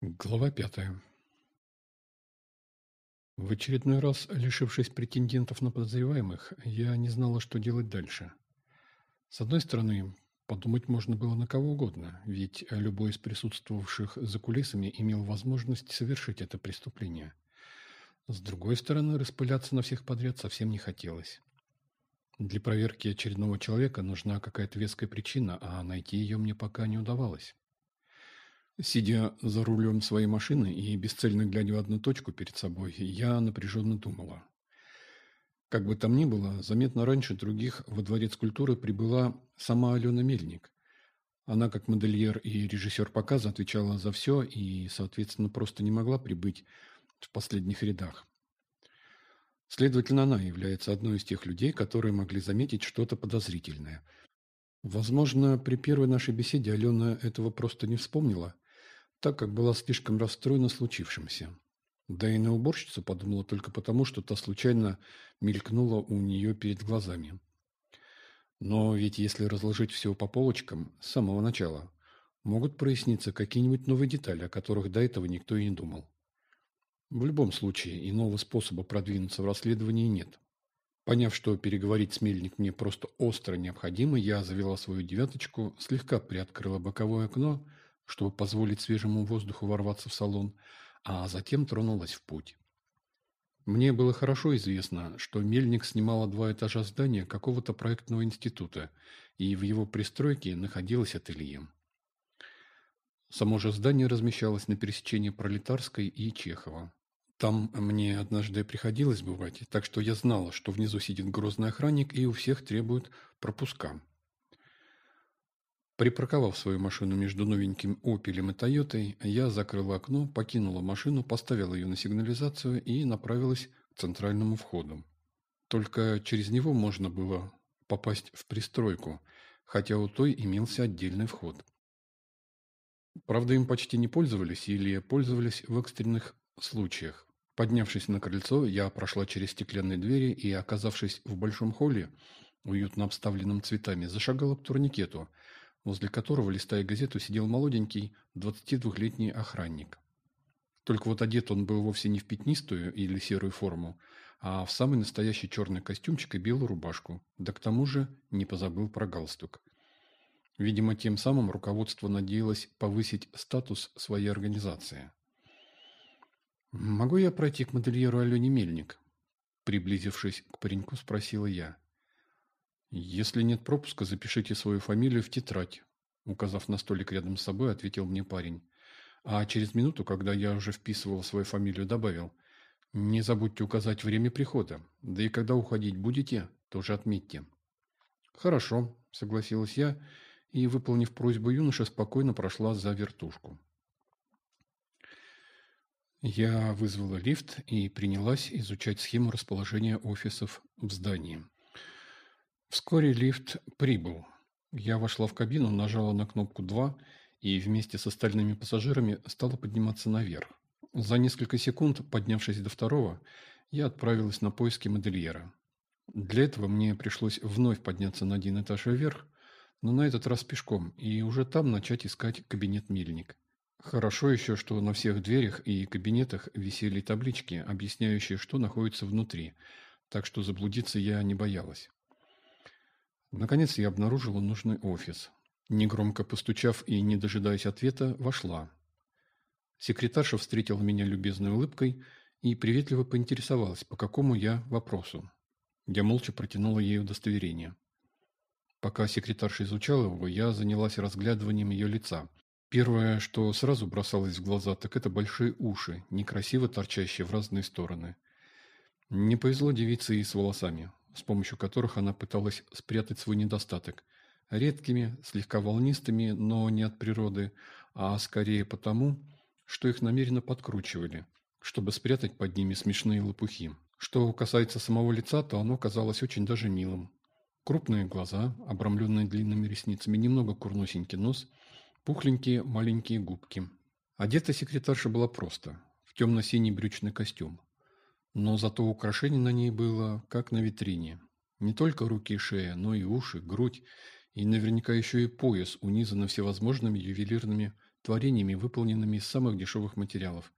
Глава пятая. В очередной раз, лишившись претендентов на подозреваемых, я не знала, что делать дальше. С одной стороны, подумать можно было на кого угодно, ведь любой из присутствовавших за кулисами имел возможность совершить это преступление. С другой стороны, распыляться на всех подряд совсем не хотелось. Для проверки очередного человека нужна какая-то веская причина, а найти ее мне пока не удавалось. Сидя за рулем своей машины и бесцельно глядя в одну точку перед собой, я напряженно думала. Как бы там ни было, заметно раньше других во дворец культуры прибыла сама Алена Мельник. Она, как модельер и режиссер показа, отвечала за все и, соответственно, просто не могла прибыть в последних рядах. Следовательно, она является одной из тех людей, которые могли заметить что-то подозрительное. Возможно, при первой нашей беседе Алена этого просто не вспомнила – так как была слишком расстроена случившимся. Да и на уборщицу подумала только потому, что та случайно мелькнула у нее перед глазами. Но ведь если разложить все по полочкам с самого начала, могут проясниться какие-нибудь новые детали, о которых до этого никто и не думал. В любом случае, иного способа продвинуться в расследовании нет. Поняв, что переговорить с Мельник мне просто остро необходимо, я завела свою девяточку, слегка приоткрыла боковое окно – чтобы позволить свежему воздуху ворваться в салон, а затем тронулась в путь. Мне было хорошо известно, что Мельник снимала два этажа здания какого-то проектного института, и в его пристройке находилось ателье. Само же здание размещалось на пересечении Пролетарской и Чехова. Там мне однажды приходилось бывать, так что я знала, что внизу сидит грозный охранник и у всех требует пропуска. Припарковав свою машину между новеньким «Опелем» и «Тойотой», я закрыла окно, покинула машину, поставила ее на сигнализацию и направилась к центральному входу. Только через него можно было попасть в пристройку, хотя у той имелся отдельный вход. Правда, им почти не пользовались или пользовались в экстренных случаях. Поднявшись на крыльцо, я прошла через стеклянные двери и, оказавшись в большом холле, уютно обставленном цветами, зашагала к турникету – возле которого, листая газету, сидел молоденький, 22-летний охранник. Только вот одет он был вовсе не в пятнистую или серую форму, а в самый настоящий черный костюмчик и белую рубашку, да к тому же не позабыл про галстук. Видимо, тем самым руководство надеялось повысить статус своей организации. «Могу я пройти к модельеру Алене Мельник?» Приблизившись к пареньку, спросила я. «Если нет пропуска, запишите свою фамилию в тетрадь», указав на столик рядом с собой, ответил мне парень. А через минуту, когда я уже вписывал свою фамилию, добавил «Не забудьте указать время прихода, да и когда уходить будете, тоже отметьте». «Хорошо», – согласилась я, и, выполнив просьбу юноши, спокойно прошла за вертушку. Я вызвала лифт и принялась изучать схему расположения офисов в здании. Вскоре лифт прибыл. Я вошла в кабину, нажала на кнопку 2 и вместе с остальными пассажирами стала подниматься наверх. За несколько секунд, поднявшись до второго, я отправилась на поиски модельера. Для этого мне пришлось вновь подняться на один этаж вверх, но на этот раз пешком, и уже там начать искать кабинет Мельник. Хорошо еще, что на всех дверях и кабинетах висели таблички, объясняющие, что находится внутри, так что заблудиться я не боялась. Наконец я обнаружила нужный офис. Негромко постучав и не дожидаясь ответа, вошла. Секретарша встретила меня любезной улыбкой и приветливо поинтересовалась, по какому я вопросу. Я молча протянула ей удостоверение. Пока секретарша изучала его, я занялась разглядыванием ее лица. Первое, что сразу бросалось в глаза, так это большие уши, некрасиво торчащие в разные стороны. Не повезло девице и с волосами с помощью которых она пыталась спрятать свой недостаток. Редкими, слегка волнистыми, но не от природы, а скорее потому, что их намеренно подкручивали, чтобы спрятать под ними смешные лопухи. Что касается самого лица, то оно казалось очень даже милым. Крупные глаза, обрамленные длинными ресницами, немного курносенький нос, пухленькие маленькие губки. Одета секретарша была просто, в темно-синий брючный костюм. Но зато украшений на ней было, как на витрине. Не только руки и шея, но и уши, грудь и наверняка еще и пояс, унизанный всевозможными ювелирными творениями, выполненными из самых дешевых материалов.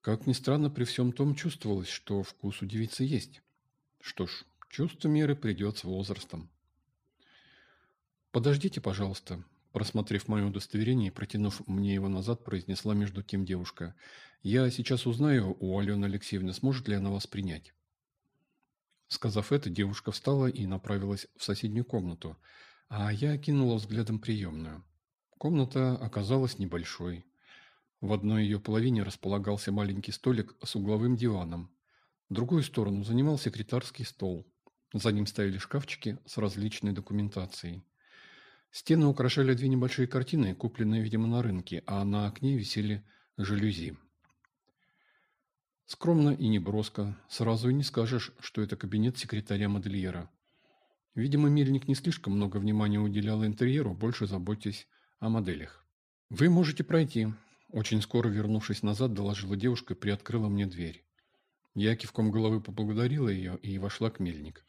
Как ни странно, при всем том чувствовалось, что вкус у девицы есть. Что ж, чувство меры придет с возрастом. «Подождите, пожалуйста», Просмотрев мое удостоверение и протянув мне его назад, произнесла между тем девушка. «Я сейчас узнаю у Алены Алексеевны, сможет ли она вас принять». Сказав это, девушка встала и направилась в соседнюю комнату, а я кинула взглядом приемную. Комната оказалась небольшой. В одной ее половине располагался маленький столик с угловым диваном. Другую сторону занимал секретарский стол. За ним стояли шкафчики с различной документацией. Стены украшали две небольшие картины, купленные, видимо, на рынке, а на окне висели жалюзи. Скромно и неброско, сразу и не скажешь, что это кабинет секретаря-модельера. Видимо, Мельник не слишком много внимания уделял интерьеру, больше заботясь о моделях. «Вы можете пройти», – очень скоро вернувшись назад, доложила девушка и приоткрыла мне дверь. Я кивком головы поблагодарила ее и вошла к Мельник.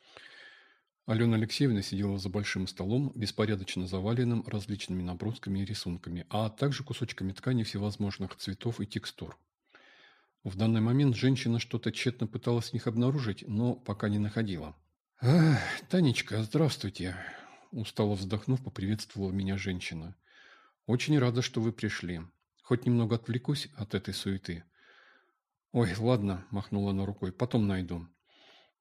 Алена Алексеевна сидела за большим столом, беспорядочно заваленным различными набросками и рисунками, а также кусочками ткани всевозможных цветов и текстур. В данный момент женщина что-то тщетно пыталась в них обнаружить, но пока не находила. «Ах, Танечка, здравствуйте!» Устало вздохнув, поприветствовала меня женщина. «Очень рада, что вы пришли. Хоть немного отвлекусь от этой суеты». «Ой, ладно», – махнула она рукой, – «потом найду».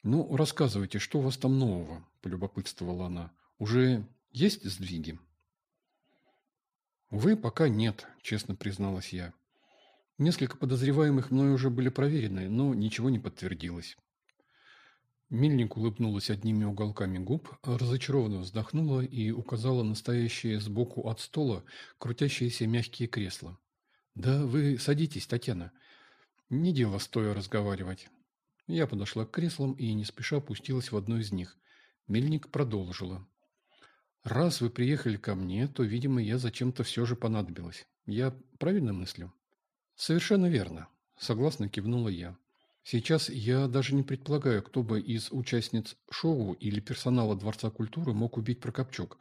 «Ну, рассказывайте, что у вас там нового?» – полюбопытствовала она. «Уже есть сдвиги?» «Увы, пока нет», – честно призналась я. Несколько подозреваемых мной уже были проверены, но ничего не подтвердилось. Мельник улыбнулась одними уголками губ, разочарованно вздохнула и указала на стоящие сбоку от стола крутящиеся мягкие кресла. «Да вы садитесь, Татьяна. Не дело стоя разговаривать. Я подошла к креслам и не спеша опустилась в одно из них. Мельник продолжила. «Раз вы приехали ко мне, то, видимо, я зачем-то все же понадобилась. Я правильно мыслю?» «Совершенно верно», – согласно кивнула я. «Сейчас я даже не предполагаю, кто бы из участниц шоу или персонала Дворца культуры мог убить Прокопчук.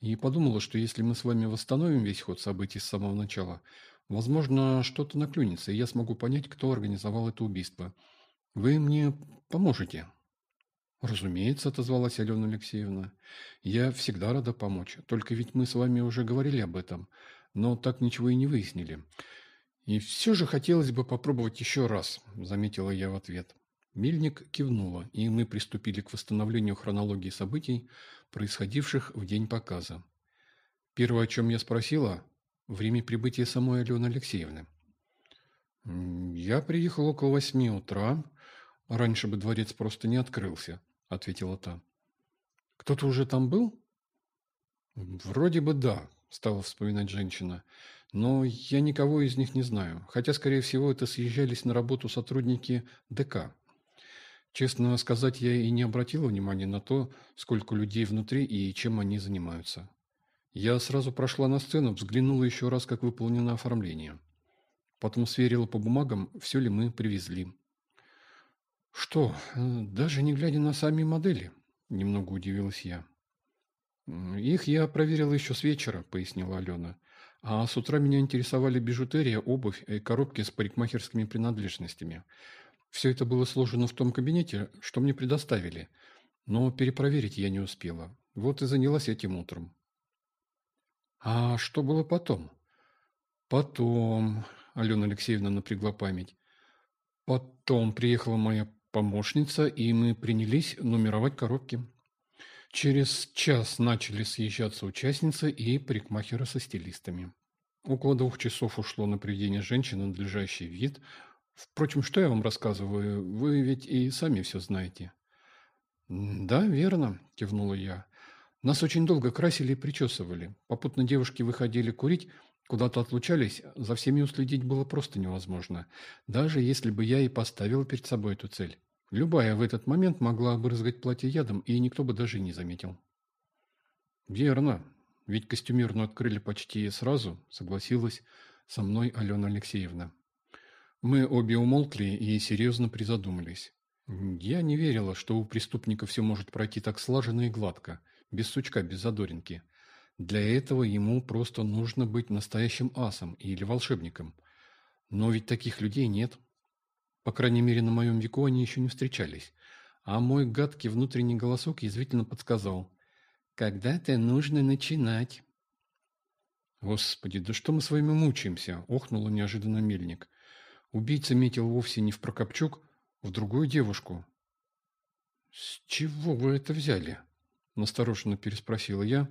И подумала, что если мы с вами восстановим весь ход событий с самого начала, возможно, что-то наклюнется, и я смогу понять, кто организовал это убийство». Вы мне поможете?» «Разумеется», – отозвалась Алена Алексеевна. «Я всегда рада помочь. Только ведь мы с вами уже говорили об этом, но так ничего и не выяснили. И все же хотелось бы попробовать еще раз», – заметила я в ответ. Мельник кивнула, и мы приступили к восстановлению хронологии событий, происходивших в день показа. Первое, о чем я спросила – время прибытия самой Алены Алексеевны. «Я приехал около восьми утра», «Раньше бы дворец просто не открылся», — ответила та. «Кто-то уже там был?» «Вроде бы да», — стала вспоминать женщина. «Но я никого из них не знаю, хотя, скорее всего, это съезжались на работу сотрудники ДК. Честно сказать, я и не обратила внимания на то, сколько людей внутри и чем они занимаются. Я сразу прошла на сцену, взглянула еще раз, как выполнено оформление. Потом сверила по бумагам, все ли мы привезли. «Что, э, даже не глядя на сами модели?» – немного удивилась я. «Их я проверила еще с вечера», – пояснила Алена. «А с утра меня интересовали бижутерия, обувь и коробки с парикмахерскими принадлежностями. Все это было сложено в том кабинете, что мне предоставили, но перепроверить я не успела. Вот и занялась этим утром». «А что было потом?» «Потом...» – Алена Алексеевна напрягла память. «Потом приехала моя помощница, и мы принялись нумеровать коробки. Через час начали съезжаться участницы и парикмахеры со стилистами. Около двух часов ушло на приведение женщины на надлежащий вид. Впрочем, что я вам рассказываю? Вы ведь и сами все знаете. «Да, верно», – кивнула я. «Нас очень долго красили и причесывали. Попутно девушки выходили курить, Куда-то отлучались, за всеми уследить было просто невозможно, даже если бы я и поставил перед собой эту цель. Любая в этот момент могла бы разгать платье ядом, и никто бы даже не заметил. «Верно. Ведь костюмерную открыли почти сразу», — согласилась со мной Алена Алексеевна. Мы обе умолкли и серьезно призадумались. Я не верила, что у преступника все может пройти так слаженно и гладко, без сучка, без задоринки. Для этого ему просто нужно быть настоящим асом или волшебником. Но ведь таких людей нет. По крайней мере, на моем веку они еще не встречались. А мой гадкий внутренний голосок язвительно подсказал. «Когда-то нужно начинать». «Господи, да что мы с вами мучаемся?» – охнула неожиданно мельник. Убийца метил вовсе не в Прокопчук, в другую девушку. «С чего вы это взяли?» – настороженно переспросила я,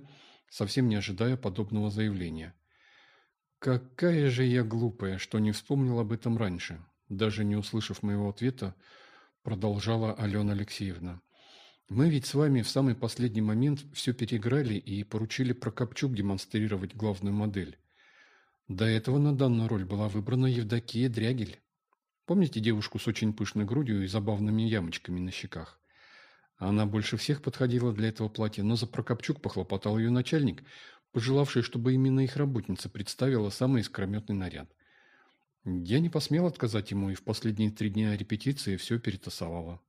совсем не ожидая подобного заявления. «Какая же я глупая, что не вспомнил об этом раньше!» Даже не услышав моего ответа, продолжала Алена Алексеевна. Мы ведь с вами в самый последний момент все переиграли и поручили Прокопчук демонстрировать главную модель. До этого на данную роль была выбрана Евдокия Дрягель. Помните девушку с очень пышной грудью и забавными ямочками на щеках? Она больше всех подходила для этого платья, но за Прокопчук похлопотал ее начальник, пожелавший, чтобы именно их работница представила самый искрометный наряд. Я не посмел отказать ему и в последние три дня репетиции все перетасовала.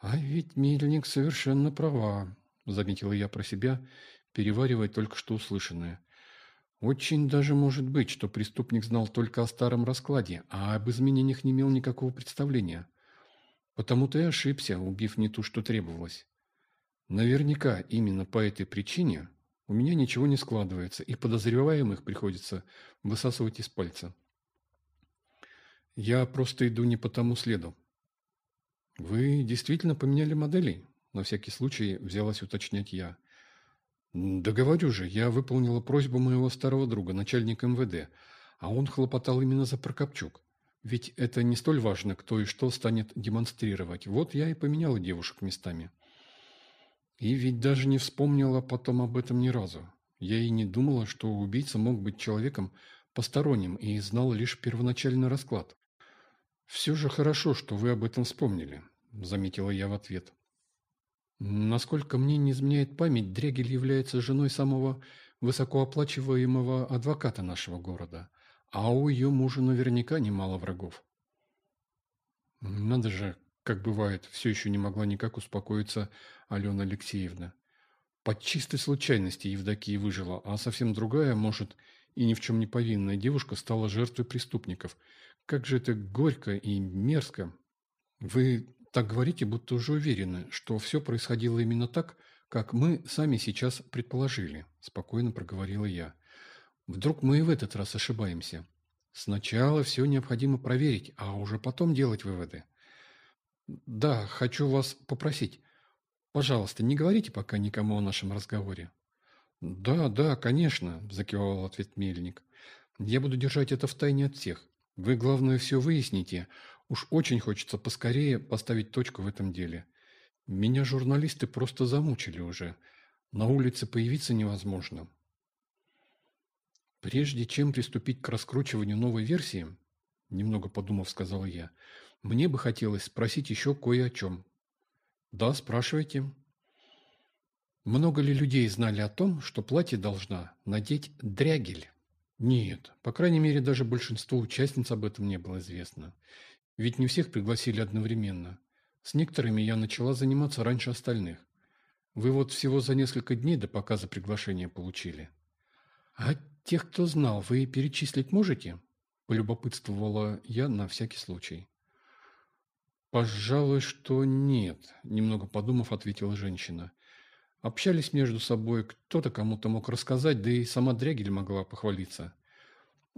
«А ведь Мельник совершенно права», – заметила я про себя, переваривая только что услышанное. «Очень даже может быть, что преступник знал только о старом раскладе, а об изменениях не имел никакого представления. Потому-то и ошибся, убив не ту, что требовалось. Наверняка именно по этой причине у меня ничего не складывается, и подозреваемых приходится высасывать из пальца. Я просто иду не по тому следу. «Вы действительно поменяли модели?» На всякий случай взялась уточнять я. «Да говорю же, я выполнила просьбу моего старого друга, начальника МВД, а он хлопотал именно за Прокопчук. Ведь это не столь важно, кто и что станет демонстрировать. Вот я и поменяла девушек местами. И ведь даже не вспомнила потом об этом ни разу. Я и не думала, что убийца мог быть человеком посторонним и знал лишь первоначальный расклад. Все же хорошо, что вы об этом вспомнили. – заметила я в ответ. Насколько мне не изменяет память, Дрегель является женой самого высокооплачиваемого адвоката нашего города, а у ее мужа наверняка немало врагов. Надо же, как бывает, все еще не могла никак успокоиться Алена Алексеевна. Под чистой случайности Евдокия выжила, а совсем другая, может, и ни в чем не повинная девушка стала жертвой преступников. Как же это горько и мерзко. Вы так говорите, будто уже уверены, что все происходило именно так, как мы сами сейчас предположили, спокойно проговорила я. Вдруг мы и в этот раз ошибаемся. Сначала все необходимо проверить, а уже потом делать выводы. Да, хочу вас попросить. Пожалуйста, не говорите пока никому о нашем разговоре. Да, да, конечно, закивал ответ Мельник. Я буду держать это в тайне от всех. Вы, главное, все выясните, Уж очень хочется поскорее поставить точку в этом деле. Меня журналисты просто замучили уже. На улице появиться невозможно. Прежде чем приступить к раскручиванию новой версии, немного подумав, сказал я, мне бы хотелось спросить еще кое о чем. Да, спрашивайте. Много ли людей знали о том, что платье должна надеть дрягель? Нет, по крайней мере, даже большинству участниц об этом не было известно. Ведь не всех пригласили одновременно. С некоторыми я начала заниматься раньше остальных. Вы вот всего за несколько дней до показа приглашения получили. А тех, кто знал, вы перечислить можете? Полюбопытствовала я на всякий случай. «Пожалуй, что нет», – немного подумав, ответила женщина. Общались между собой, кто-то кому-то мог рассказать, да и сама Дрягель могла похвалиться.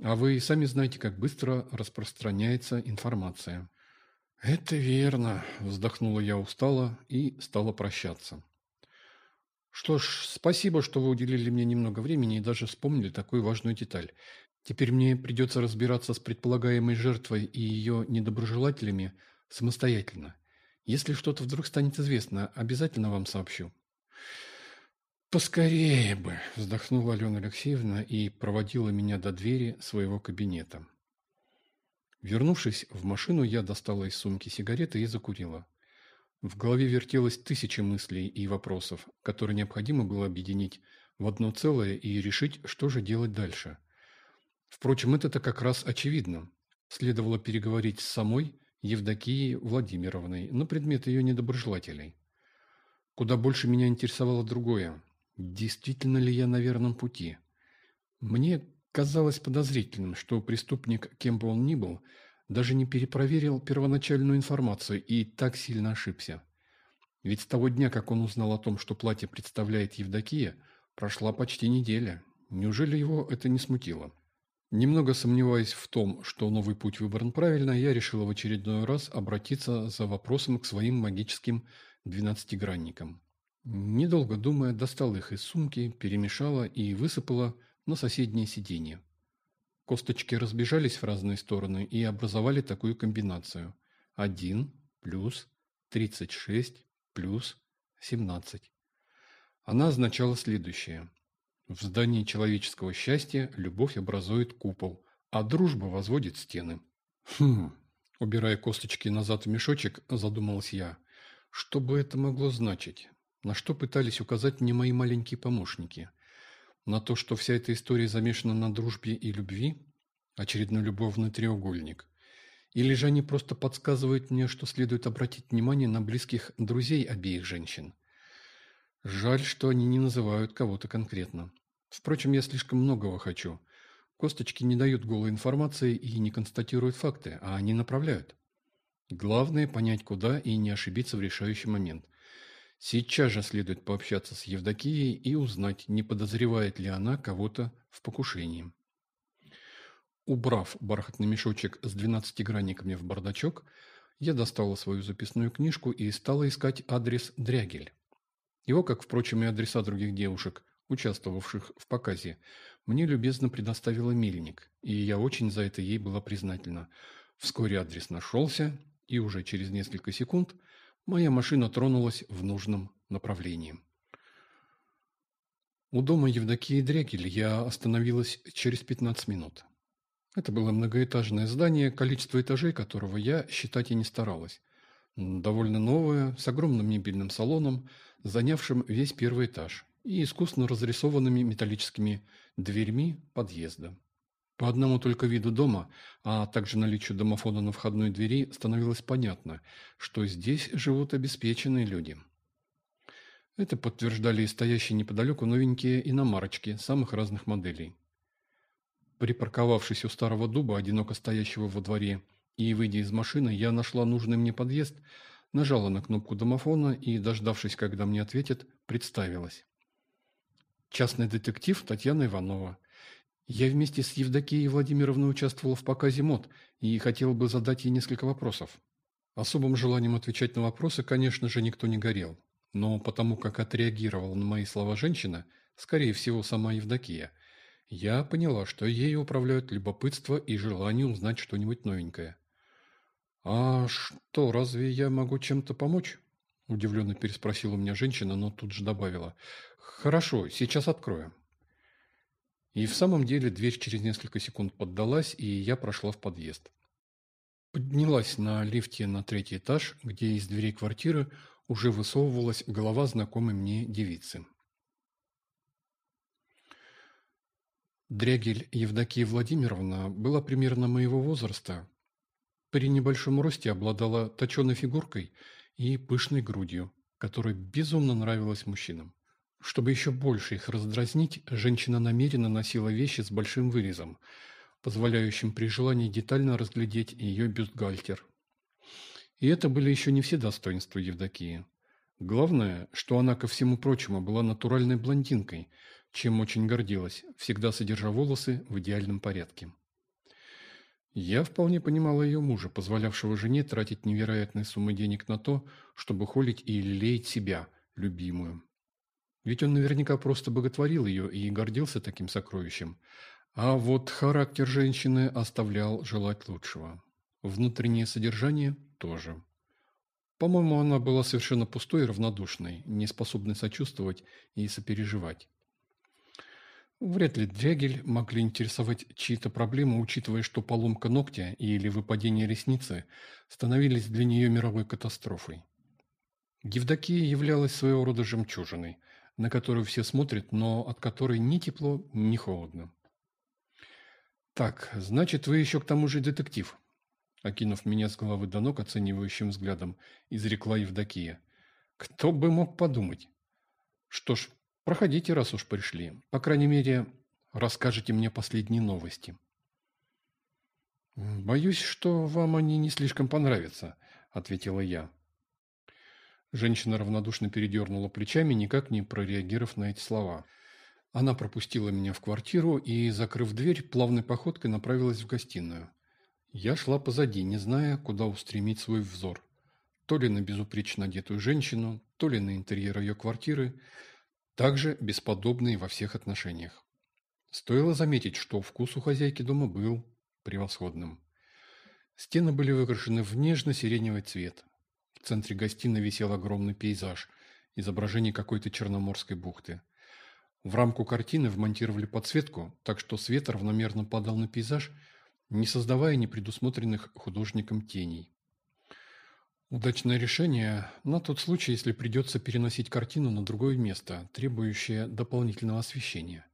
А вы сами знаете, как быстро распространяется информация. Это верно, вздохнула я устало и стала прощаться. Что ж, спасибо, что вы уделили мне немного времени и даже вспомнили такую важную деталь. Теперь мне придется разбираться с предполагаемой жертвой и ее недоброжелателями самостоятельно. Если что-то вдруг станет известно, обязательно вам сообщу. «Поскорее бы!» – вздохнула Алена Алексеевна и проводила меня до двери своего кабинета. Вернувшись в машину, я достала из сумки сигареты и закурила. В голове вертелось тысяча мыслей и вопросов, которые необходимо было объединить в одно целое и решить, что же делать дальше. Впрочем, это-то как раз очевидно. Следовало переговорить с самой Евдокией Владимировной на предмет ее недоброжелателей. Куда больше меня интересовало другое. Действительно ли я на верном пути? Мне казалось подозрительным, что преступник, кем бы он ни был, даже не перепроверил первоначальную информацию и так сильно ошибся. Ведь с того дня, как он узнал о том, что платье представляет Евдокия, прошла почти неделя. Неужели его это не смутило? Немного сомневаясь в том, что новый путь выбран правильно, я решила в очередной раз обратиться за вопросом к своим магическим двенадцатигранникам. Недолго думая, достал их из сумки, перемешала и высыпала на соседнее сиденье. Косточки разбежались в разные стороны и образовали такую комбинацию. 1 плюс 36 плюс 17. Она означала следующее. В здании человеческого счастья любовь образует купол, а дружба возводит стены. Хм, убирая косточки назад в мешочек, задумалась я. Что бы это могло значить? На что пытались указать мне мои маленькие помощники? На то, что вся эта история замешана на дружбе и любви? Очередной любовный треугольник. Или же они просто подсказывают мне, что следует обратить внимание на близких друзей обеих женщин? Жаль, что они не называют кого-то конкретно. Впрочем, я слишком многого хочу. Косточки не дают голой информации и не констатируют факты, а они направляют. Главное – понять, куда и не ошибиться в решающий момент. Сейчас же следует пообщаться с Евдокией и узнать, не подозревает ли она кого-то в покушении. Убрав бархатный мешочек с двенадцатигранниками в бардачок, я достала свою записную книжку и стала искать адрес Дрягель. Его, как, впрочем, и адреса других девушек, участвовавших в показе, мне любезно предоставила Мельник, и я очень за это ей была признательна. Вскоре адрес нашелся, и уже через несколько секунд – Моя машина тронулась в нужном направлении. У дома Евдокии Дрекель я остановилась через 15 минут. Это было многоэтажное здание, количество этажей которого я считать и не старалась. Довольно новое, с огромным мебельным салоном, занявшим весь первый этаж, и искусно разрисованными металлическими дверьми подъезда. По одному только виду дома, а также наличию домофона на входной двери, становилось понятно, что здесь живут обеспеченные люди. Это подтверждали и стоящие неподалеку новенькие иномарочки самых разных моделей. Припарковавшись у старого дуба, одиноко стоящего во дворе, и выйдя из машины, я нашла нужный мне подъезд, нажала на кнопку домофона и, дождавшись, когда мне ответят, представилась. Частный детектив Татьяна Иванова. Я вместе с Евдокией Владимировной участвовал в показе мод и хотел бы задать ей несколько вопросов. Особым желанием отвечать на вопросы, конечно же, никто не горел. Но потому как отреагировала на мои слова женщина, скорее всего, сама Евдокия, я поняла, что ею управляют любопытство и желание узнать что-нибудь новенькое. «А что, разве я могу чем-то помочь?» Удивленно переспросила у меня женщина, но тут же добавила. «Хорошо, сейчас открою». И в самом деле дверь через несколько секунд поддалась, и я прошла в подъезд. Поднялась на лифте на третий этаж, где из дверей квартиры уже высовывалась голова знакомой мне девицы. Дрягель Евдокия Владимировна была примерно моего возраста. При небольшом росте обладала точеной фигуркой и пышной грудью, которая безумно нравилась мужчинам. Чтобы еще больше их раздразнить, женщина намеренно носила вещи с большим вырезом, позволяющим при желании детально разглядеть ее бюстгальтер. И это были еще не все достоинства Евдокии. Главное, что она, ко всему прочему, была натуральной блондинкой, чем очень гордилась, всегда содержа волосы в идеальном порядке. Я вполне понимала ее мужа, позволявшего жене тратить невероятные суммы денег на то, чтобы холить и лелеять себя, любимую. Ведь он наверняка просто боготворил ее и гордился таким сокровищем. А вот характер женщины оставлял желать лучшего. Внутреннее содержание тоже. По-моему, она была совершенно пустой и равнодушной, не способной сочувствовать и сопереживать. Вряд ли Дрягель могли интересовать чьи-то проблемы, учитывая, что поломка ногтя или выпадение ресницы становились для нее мировой катастрофой. Евдокия являлась своего рода жемчужиной – на которую все смотрят, но от которой ни тепло, ни холодно. «Так, значит, вы еще к тому же детектив», – окинув меня с головы до ног оценивающим взглядом, изрекла Евдокия. «Кто бы мог подумать?» «Что ж, Проходите, раз уж пришли. По крайней мере, расскажите мне последние новости. «Боюсь, что вам они не слишком понравятся», — ответила я. Женщина равнодушно передернула плечами, никак не прореагировав на эти слова. Она пропустила меня в квартиру и, закрыв дверь, плавной походкой направилась в гостиную. Я шла позади, не зная, куда устремить свой взор. То ли на безупречно одетую женщину, то ли на интерьер ее квартиры, также бесподобные во всех отношениях. Стоило заметить, что вкус у хозяйки дома был превосходным. Стены были выкрашены в нежно-сиреневый цвет. В центре гостиной висел огромный пейзаж, изображение какой-то Черноморской бухты. В рамку картины вмонтировали подсветку, так что свет равномерно падал на пейзаж, не создавая непредусмотренных художником теней. Удачное решение на тот случай, если придется переносить картину на другое место, требующее дополнительного освещения.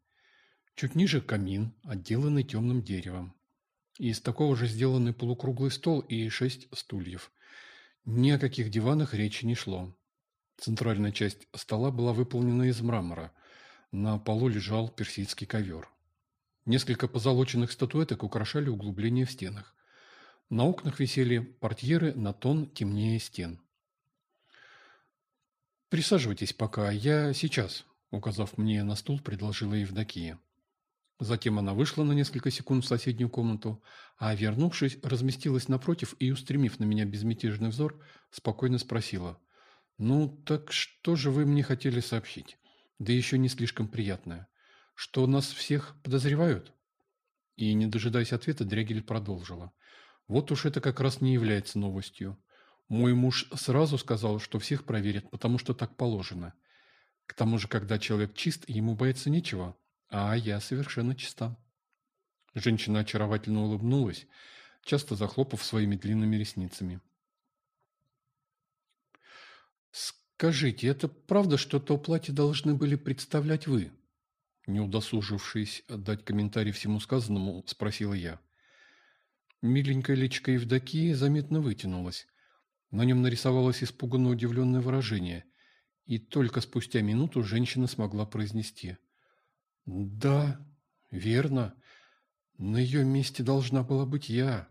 Чуть ниже камин, отделанный темным деревом. Из такого же сделанный полукруглый стол и шесть стульев. Ни о каких диванах речи не шло. Центральная часть стола была выполнена из мрамора. На полу лежал персидский ковер. Несколько позолоченных статуэток украшали углубления в стенах. На окнах висели портьеры на тон темнее стен. «Присаживайтесь пока, я сейчас», — указав мне на стул, предложила Евдокия. Затем она вышла на несколько секунд в соседнюю комнату, а, вернувшись, разместилась напротив и, устремив на меня безмятежный взор, спокойно спросила. «Ну, так что же вы мне хотели сообщить? Да еще не слишком приятное. Что нас всех подозревают?» И, не дожидаясь ответа, Дрягель продолжила. Вот уж это как раз не является новостью. Мой муж сразу сказал, что всех проверят, потому что так положено. К тому же, когда человек чист, ему бояться нечего, а я совершенно чиста. Женщина очаровательно улыбнулась, часто захлопав своими длинными ресницами. «Скажите, это правда, что то платье должны были представлять вы?» Не удосужившись дать комментарий всему сказанному, спросила я. Миленькая личка Евдокии заметно вытянулась. На нем нарисовалось испуганно удивленное выражение, и только спустя минуту женщина смогла произнести. «Да, верно. На ее месте должна была быть я.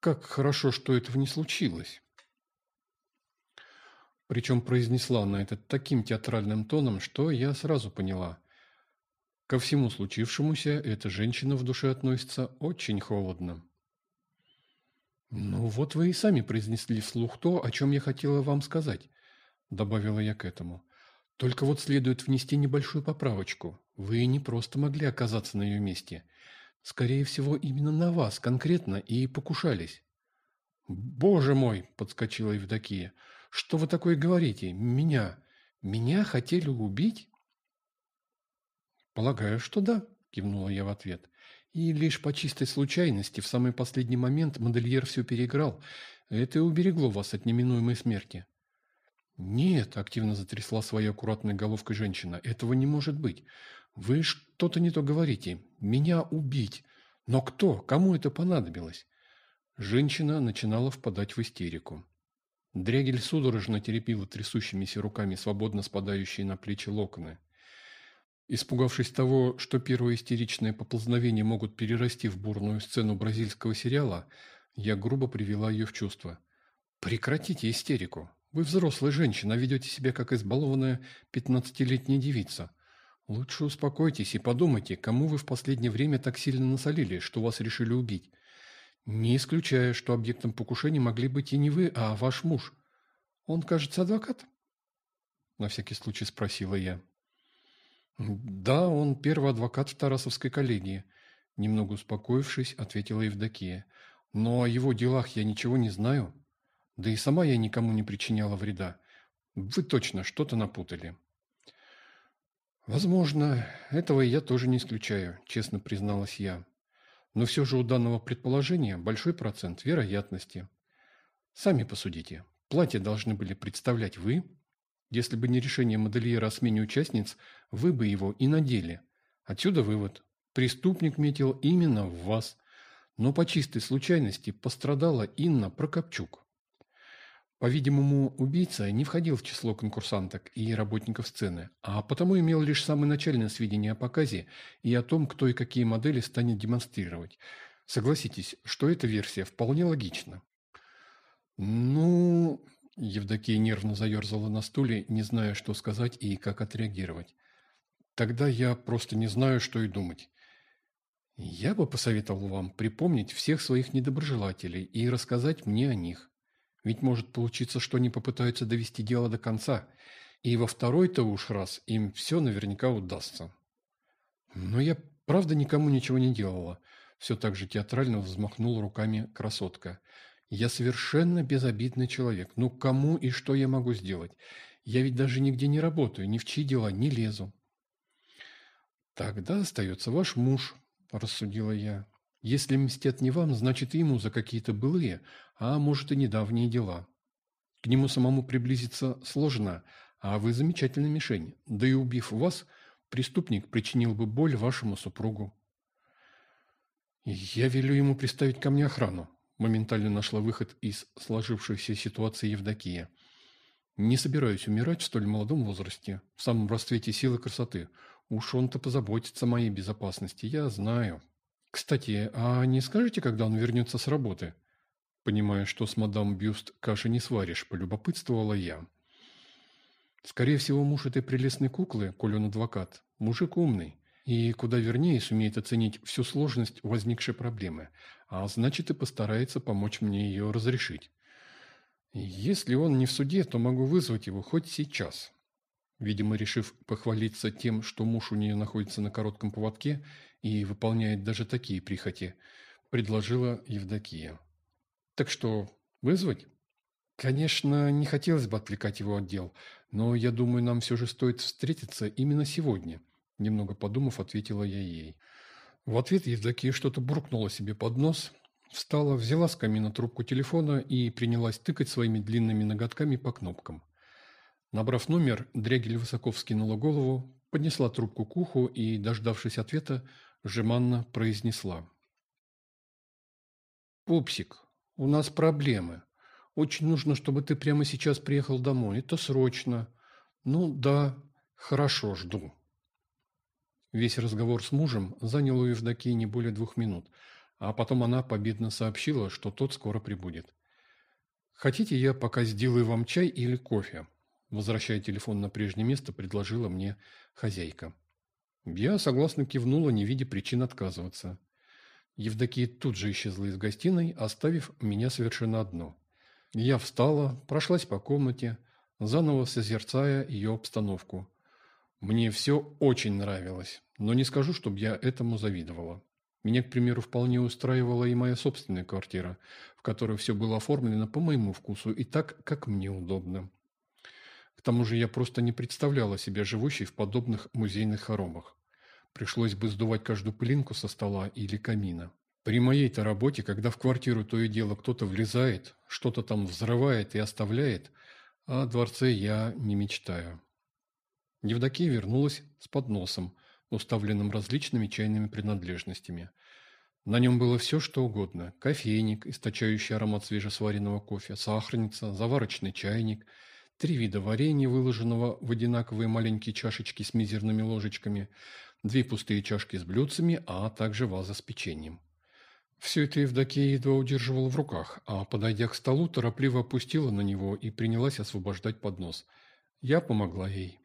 Как хорошо, что этого не случилось». Причем произнесла она это таким театральным тоном, что я сразу поняла. Ко всему случившемуся эта женщина в душе относится очень холодно. «Ну вот вы и сами произнесли вслух то, о чем я хотела вам сказать», – добавила я к этому. «Только вот следует внести небольшую поправочку. Вы не просто могли оказаться на ее месте. Скорее всего, именно на вас конкретно и покушались». «Боже мой!» – подскочила Евдокия. «Что вы такое говорите? Меня? Меня хотели убить?» «Полагаю, что да», – кивнула я в ответ. И лишь по чистой случайности в самый последний момент модельер все переиграл. Это и уберегло вас от неминуемой смерти. «Нет», – активно затрясла своей аккуратной головкой женщина, – «этого не может быть. Вы что-то не то говорите. Меня убить. Но кто? Кому это понадобилось?» Женщина начинала впадать в истерику. Дрягель судорожно теребила трясущимися руками свободно спадающие на плечи локоны. Испугавшись того, что первые истеричные поползновения могут перерасти в бурную сцену бразильского сериала, я грубо привела ее в чувство. «Прекратите истерику. Вы взрослая женщина, ведете себя как избалованная пятнадцатилетняя девица. Лучше успокойтесь и подумайте, кому вы в последнее время так сильно насолили, что вас решили убить. Не исключая, что объектом покушения могли быть и не вы, а ваш муж. Он, кажется, адвокат?» На всякий случай спросила я. «Да, он первый адвокат в Тарасовской коллегии», – немного успокоившись, ответила Евдокия. «Но о его делах я ничего не знаю. Да и сама я никому не причиняла вреда. Вы точно что-то напутали». «Возможно, этого я тоже не исключаю», – честно призналась я. «Но все же у данного предположения большой процент вероятности. Сами посудите. Платье должны были представлять вы, если бы не решение модельера о смене участниц, вы бы его и надели. Отсюда вывод. Преступник метил именно в вас. Но по чистой случайности пострадала Инна Прокопчук. По-видимому, убийца не входил в число конкурсанток и работников сцены, а потому имел лишь самые начальные сведения о показе и о том, кто и какие модели станет демонстрировать. Согласитесь, что эта версия вполне логична. «Ну...» – Евдокия нервно заерзала на стуле, не зная, что сказать и как отреагировать. «Тогда я просто не знаю, что и думать. Я бы посоветовал вам припомнить всех своих недоброжелателей и рассказать мне о них. Ведь может получиться, что они попытаются довести дело до конца, и во второй-то уж раз им все наверняка удастся. Но я правда никому ничего не делала. Все так же театрально взмахнул руками красотка. Я совершенно безобидный человек. Ну кому и что я могу сделать? Я ведь даже нигде не работаю, ни в чьи дела не лезу. Тогда остается ваш муж, рассудила я. Если мстят не вам, значит ему за какие-то былые, а может и недавние дела. К нему самому приблизиться сложно, а вы замечательная мишень. Да и убив вас, преступник причинил бы боль вашему супругу. Я велю ему приставить ко мне охрану. Моментально нашла выход из сложившейся ситуации Евдокия. Не собираюсь умирать в столь молодом возрасте, в самом расцвете силы красоты. Уж он-то позаботится о моей безопасности, я знаю. Кстати, а не скажете, когда он вернется с работы? Понимая, что с мадам Бюст каши не сваришь, полюбопытствовала я. Скорее всего, муж этой прелестной куклы, коль он адвокат, мужик умный, и куда вернее сумеет оценить всю сложность возникшей проблемы, а значит и постарается помочь мне ее разрешить. Если он не в суде, то могу вызвать его хоть сейчас. Видимо, решив похвалиться тем, что муж у нее находится на коротком поводке, и выполняет даже такие прихоти, предложила Евдокия. Так что, вызвать? Конечно, не хотелось бы отвлекать его от дел, но я думаю, нам все же стоит встретиться именно сегодня, немного подумав, ответила я ей. В ответ Евдокия что-то буркнула себе под нос, встала, взяла с камина трубку телефона и принялась тыкать своими длинными ноготками по кнопкам. Набрав номер, Дрягель высоко вскинула голову, поднесла трубку к уху и, дождавшись ответа, жеманно произнесла. «Пупсик, у нас проблемы. Очень нужно, чтобы ты прямо сейчас приехал домой. Это срочно. Ну да, хорошо, жду». Весь разговор с мужем занял у Евдокии не более двух минут, а потом она победно сообщила, что тот скоро прибудет. «Хотите, я пока сделаю вам чай или кофе?» Возвращая телефон на прежнее место, предложила мне хозяйка. Я согласно кивнула, не видя причин отказываться. Евдокия тут же исчезла из гостиной, оставив меня совершенно одну. Я встала, прошлась по комнате, заново созерцая ее обстановку. Мне все очень нравилось, но не скажу, чтобы я этому завидовала. Меня, к примеру, вполне устраивала и моя собственная квартира, в которой все было оформлено по моему вкусу и так, как мне удобно. К тому же я просто не представляла себя живущей в подобных музейных хоромах. Пришлось бы сдувать каждую пылинку со стола или камина. При моей-то работе, когда в квартиру то и дело кто-то влезает, что-то там взрывает и оставляет, о дворце я не мечтаю. Евдокия вернулась с подносом, уставленным различными чайными принадлежностями. На нем было все, что угодно. Кофейник, источающий аромат свежесваренного кофе, сахарница, заварочный чайник – три вида варенья, выложенного в одинаковые маленькие чашечки с мизерными ложечками, две пустые чашки с блюдцами, а также ваза с печеньем. Все это Евдокия едва удерживала в руках, а, подойдя к столу, торопливо опустила на него и принялась освобождать поднос. Я помогла ей.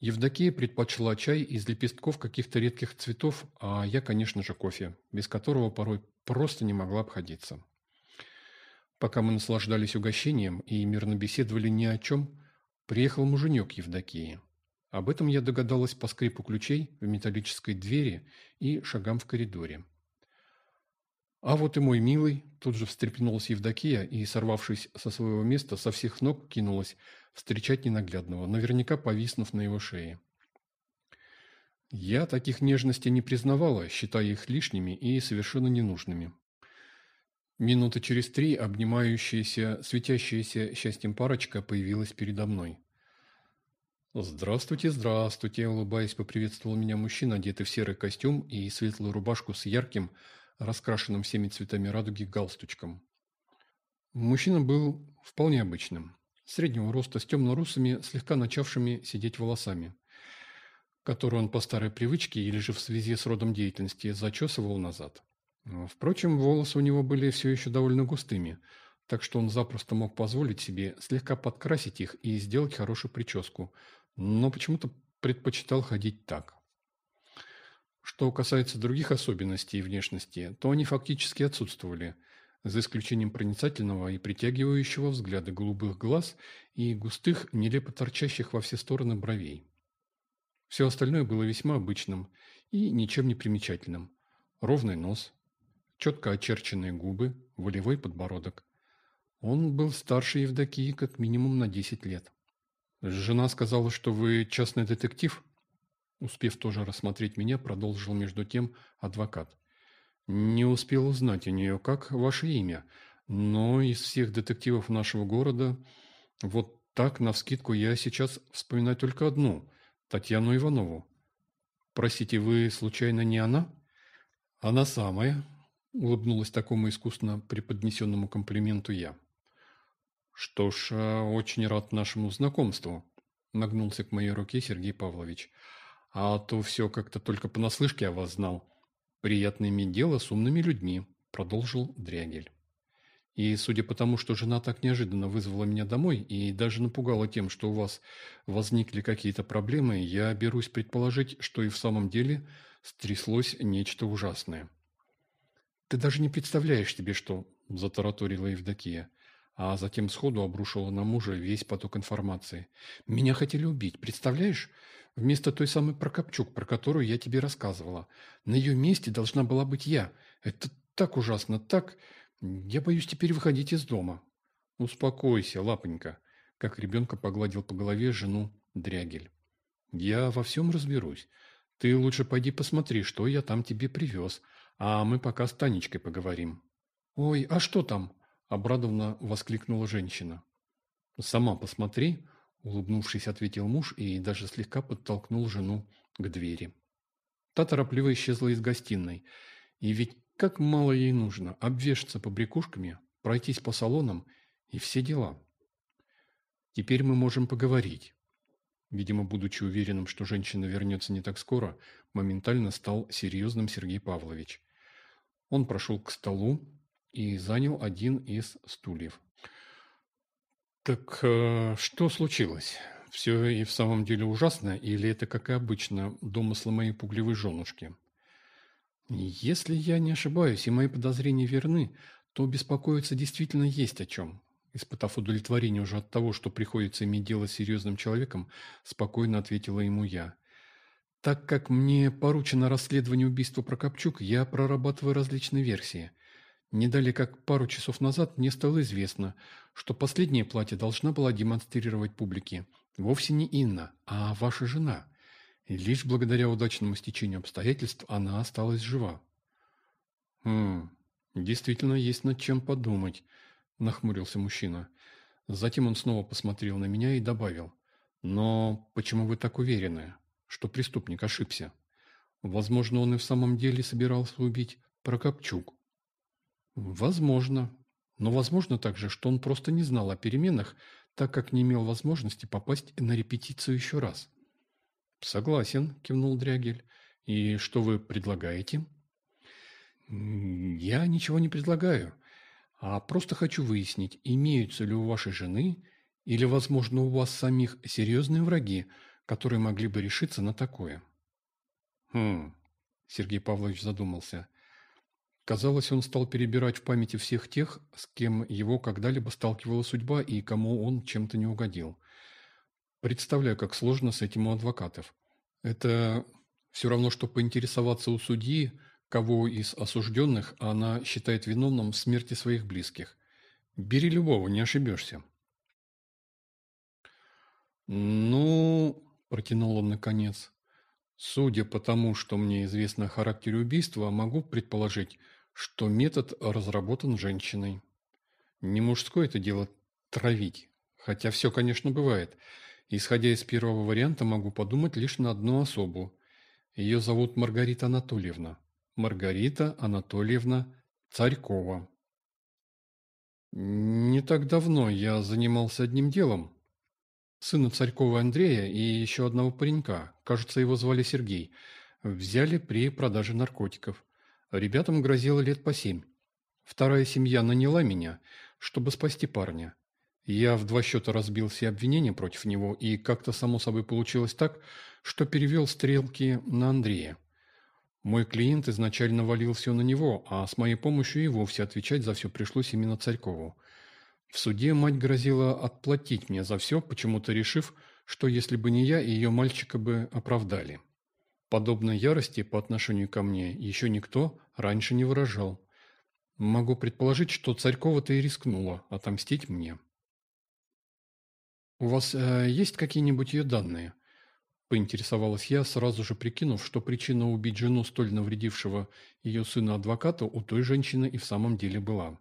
Евдокия предпочла чай из лепестков каких-то редких цветов, а я, конечно же, кофе, без которого порой просто не могла обходиться. Пока мы наслаждались угощением и мирно беседовали ни о чем, приехал муженек Евдокии. Об этом я догадалась по скрипу ключей в металлической двери и шагам в коридоре. «А вот и мой милый!» Тут же встрепенулась Евдокия и, сорвавшись со своего места, со всех ног кинулась встречать ненаглядного, наверняка повиснув на его шее. Я таких нежностей не признавала, считая их лишними и совершенно ненужными. Минуты через три обнимающаяся, светящаяся счастьем парочка появилась передо мной. «Здравствуйте, здравствуйте!» – улыбаясь, поприветствовал меня мужчина, одетый в серый костюм и светлую рубашку с ярким, раскрашенным всеми цветами радуги галстучком. Мужчина был вполне обычным. Среднего роста, с темно-русыми, слегка начавшими сидеть волосами, которые он по старой привычке или же в связи с родом деятельности зачесывал назад. Впрочем, волосы у него были все еще довольно густыми, так что он запросто мог позволить себе слегка подкрасить их и сделать хорошую прическу, но почему-то предпочитал ходить так. Что касается других особенностей внешности, то они фактически отсутствовали, за исключением проницательного и притягивающего взгляда голубых глаз и густых, нелепо торчащих во все стороны бровей. Все остальное было весьма обычным и ничем не примечательным. Ровный нос, четко очерченные губы, волевой подбородок. Он был старше Евдокии как минимум на 10 лет. «Жена сказала, что вы частный детектив?» Успев тоже рассмотреть меня, продолжил между тем адвокат. «Не успел узнать у нее, как ваше имя, но из всех детективов нашего города вот так, навскидку, я сейчас вспоминаю только одну – Татьяну Иванову. Простите, вы случайно не она?» «Она самая», – улыбнулась такому искусно преподнесенному комплименту я. «Что ж, э, очень рад нашему знакомству», – нагнулся к моей руке Сергей Павлович – а то все как-то только понаслышке о вас знал. Приятно иметь дело с умными людьми, продолжил Дрягель. И судя по тому, что жена так неожиданно вызвала меня домой и даже напугала тем, что у вас возникли какие-то проблемы, я берусь предположить, что и в самом деле стряслось нечто ужасное. «Ты даже не представляешь себе, что...» – затараторила Евдокия, а затем сходу обрушила на мужа весь поток информации. «Меня хотели убить, представляешь? Вместо той самой Прокопчук, про которую я тебе рассказывала. На ее месте должна была быть я. Это так ужасно, так... Я боюсь теперь выходить из дома. Успокойся, лапонька. Как ребенка погладил по голове жену Дрягель. Я во всем разберусь. Ты лучше пойди посмотри, что я там тебе привез. А мы пока с Танечкой поговорим. Ой, а что там? Обрадованно воскликнула женщина. Сама посмотри, Улыбнувшись, ответил муж и даже слегка подтолкнул жену к двери. Та торопливо исчезла из гостиной. И ведь как мало ей нужно обвешаться побрякушками, пройтись по салонам и все дела. Теперь мы можем поговорить. Видимо, будучи уверенным, что женщина вернется не так скоро, моментально стал серьезным Сергей Павлович. Он прошел к столу и занял один из стульев. Так э, что случилось? Все и в самом деле ужасно, или это, как и обычно, домыслы моей пугливой женушки? Если я не ошибаюсь, и мои подозрения верны, то беспокоиться действительно есть о чем. Испытав удовлетворение уже от того, что приходится иметь дело с серьезным человеком, спокойно ответила ему я. Так как мне поручено расследование убийства Прокопчук, я прорабатываю различные версии – не далее как пару часов назад мне стало известно, что последнее платье должна была демонстрировать публике вовсе не Инна, а ваша жена. И лишь благодаря удачному стечению обстоятельств она осталась жива. «Хм, действительно есть над чем подумать», – нахмурился мужчина. Затем он снова посмотрел на меня и добавил. «Но почему вы так уверены, что преступник ошибся? Возможно, он и в самом деле собирался убить Прокопчук. Возможно. Но возможно также, что он просто не знал о переменах, так как не имел возможности попасть на репетицию еще раз. «Согласен», – кивнул Дрягель. «И что вы предлагаете?» «Я ничего не предлагаю, а просто хочу выяснить, имеются ли у вашей жены или, возможно, у вас самих серьезные враги, которые могли бы решиться на такое». «Хм...» – Сергей Павлович задумался. Казалось, он стал перебирать в памяти всех тех, с кем его когда-либо сталкивала судьба и кому он чем-то не угодил. Представляю, как сложно с этим у адвокатов. Это все равно, что поинтересоваться у судьи, кого из осужденных она считает виновным в смерти своих близких. Бери любого, не ошибешься. «Ну...» – протянул он наконец. «Судя по тому, что мне известно о характере убийства, могу предположить, что метод разработан женщиной. Не мужское это дело травить, хотя все, конечно, бывает. Исходя из первого варианта, могу подумать лишь на одну особу. Ее зовут Маргарита Анатольевна. Маргарита Анатольевна Царькова. Не так давно я занимался одним делом. Сына Царькова Андрея и еще одного паренька, кажется, его звали Сергей, взяли при продаже наркотиков. Ребятам грозило лет по семь. Вторая семья наняла меня, чтобы спасти парня. Я в два счета разбил все обвинения против него, и как-то само собой получилось так, что перевел стрелки на Андрея. Мой клиент изначально валил все на него, а с моей помощью и вовсе отвечать за все пришлось именно Царькову. В суде мать грозила отплатить мне за все, почему-то решив, что если бы не я, ее мальчика бы оправдали. Подобной ярости по отношению ко мне еще никто раньше не выражал. Могу предположить, что Царькова-то и рискнула отомстить мне. «У вас э, есть какие-нибудь ее данные?» Поинтересовалась я, сразу же прикинув, что причина убить жену столь навредившего ее сына адвоката у той женщины и в самом деле была.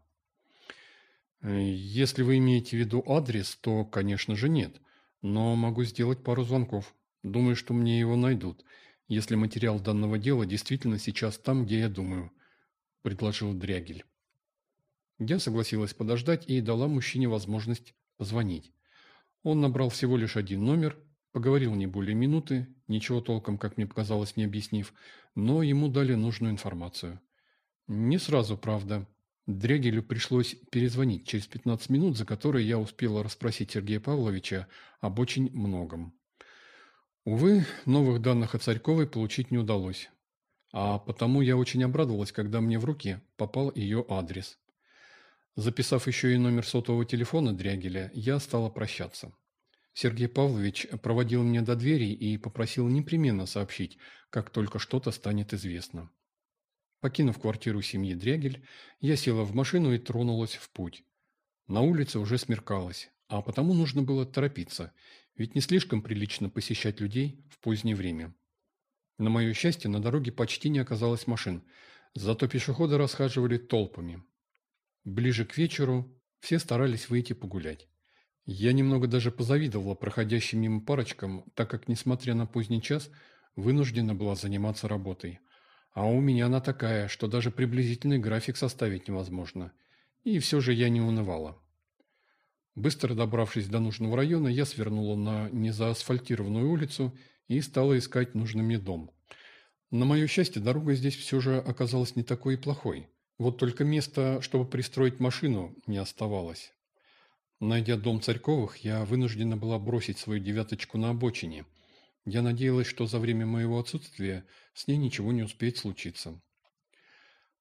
Э, если вы имеете в виду адрес, то, конечно же, нет. Но могу сделать пару звонков. Думаю, что мне его найдут, если материал данного дела действительно сейчас там, где я думаю, предложил Дрягель. Я согласилась подождать и дала мужчине возможность позвонить. Он набрал всего лишь один номер, Поговорил не более минуты, ничего толком, как мне показалось, не объяснив, но ему дали нужную информацию. Не сразу, правда. Дрягелю пришлось перезвонить через 15 минут, за которые я успела расспросить Сергея Павловича об очень многом. Увы, новых данных о Царьковой получить не удалось. А потому я очень обрадовалась, когда мне в руки попал ее адрес. Записав еще и номер сотового телефона Дрягеля, я стала прощаться. Сергей Павлович проводил меня до двери и попросил непременно сообщить, как только что-то станет известно. Покинув квартиру семьи Дрягель, я села в машину и тронулась в путь. На улице уже смеркалось, а потому нужно было торопиться, ведь не слишком прилично посещать людей в позднее время. На мое счастье, на дороге почти не оказалось машин, зато пешеходы расхаживали толпами. Ближе к вечеру все старались выйти погулять. Я немного даже позавидовала проходящим мимо парочкам, так как, несмотря на поздний час, вынуждена была заниматься работой. А у меня она такая, что даже приблизительный график составить невозможно. И все же я не унывала. Быстро добравшись до нужного района, я свернула на незаасфальтированную улицу и стала искать нужный мне дом. На мое счастье, дорога здесь все же оказалась не такой и плохой. Вот только места, чтобы пристроить машину, не оставалось. Найдя дом Царьковых, я вынуждена была бросить свою девяточку на обочине. Я надеялась, что за время моего отсутствия с ней ничего не успеет случиться.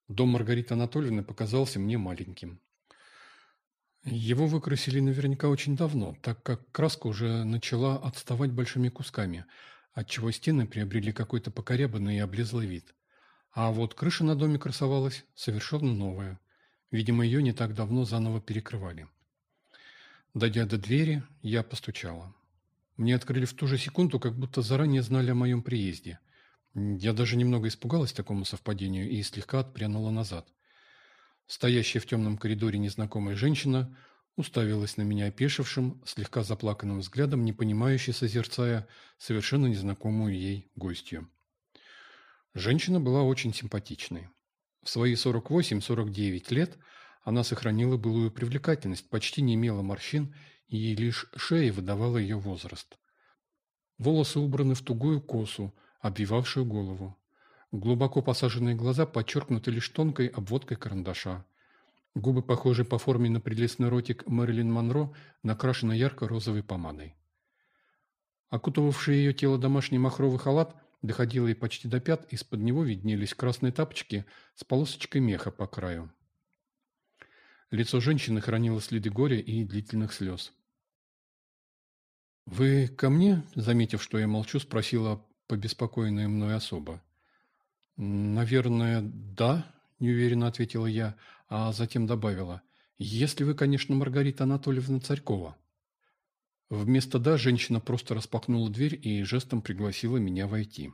Дом Маргариты Анатольевны показался мне маленьким. Его выкрасили наверняка очень давно, так как краска уже начала отставать большими кусками, отчего стены приобрели какой-то покорябанный и облезлый вид. А вот крыша на доме красовалась совершенно новая. Видимо, ее не так давно заново перекрывали. Дойдя до двери, я постучала. Мне открыли в ту же секунду, как будто заранее знали о моем приезде. Я даже немного испугалась такому совпадению и слегка отпрянула назад. Стоящая в темном коридоре незнакомая женщина уставилась на меня опешившим, слегка заплаканным взглядом, не понимающей созерцая совершенно незнакомую ей гостью. Женщина была очень симпатичной. В свои 48-49 лет – она сохранила былую привлекательность, почти не имела морщин, и лишь шея выдавала ее возраст. Волосы убраны в тугую косу, обвивавшую голову. Глубоко посаженные глаза подчеркнуты лишь тонкой обводкой карандаша. Губы, похожие по форме на прелестный ротик Мэрилин Монро, накрашены ярко-розовой помадой. Окутывавший ее тело домашний махровый халат доходил ей почти до пят, из-под него виднелись красные тапочки с полосочкой меха по краю. Лицо женщины хранило следы горя и длительных слез. «Вы ко мне?» – заметив, что я молчу, спросила побеспокоенная мной особа. «Наверное, да», – неуверенно ответила я, а затем добавила. «Если вы, конечно, Маргарита Анатольевна Царькова». Вместо «да» женщина просто распахнула дверь и жестом пригласила меня войти.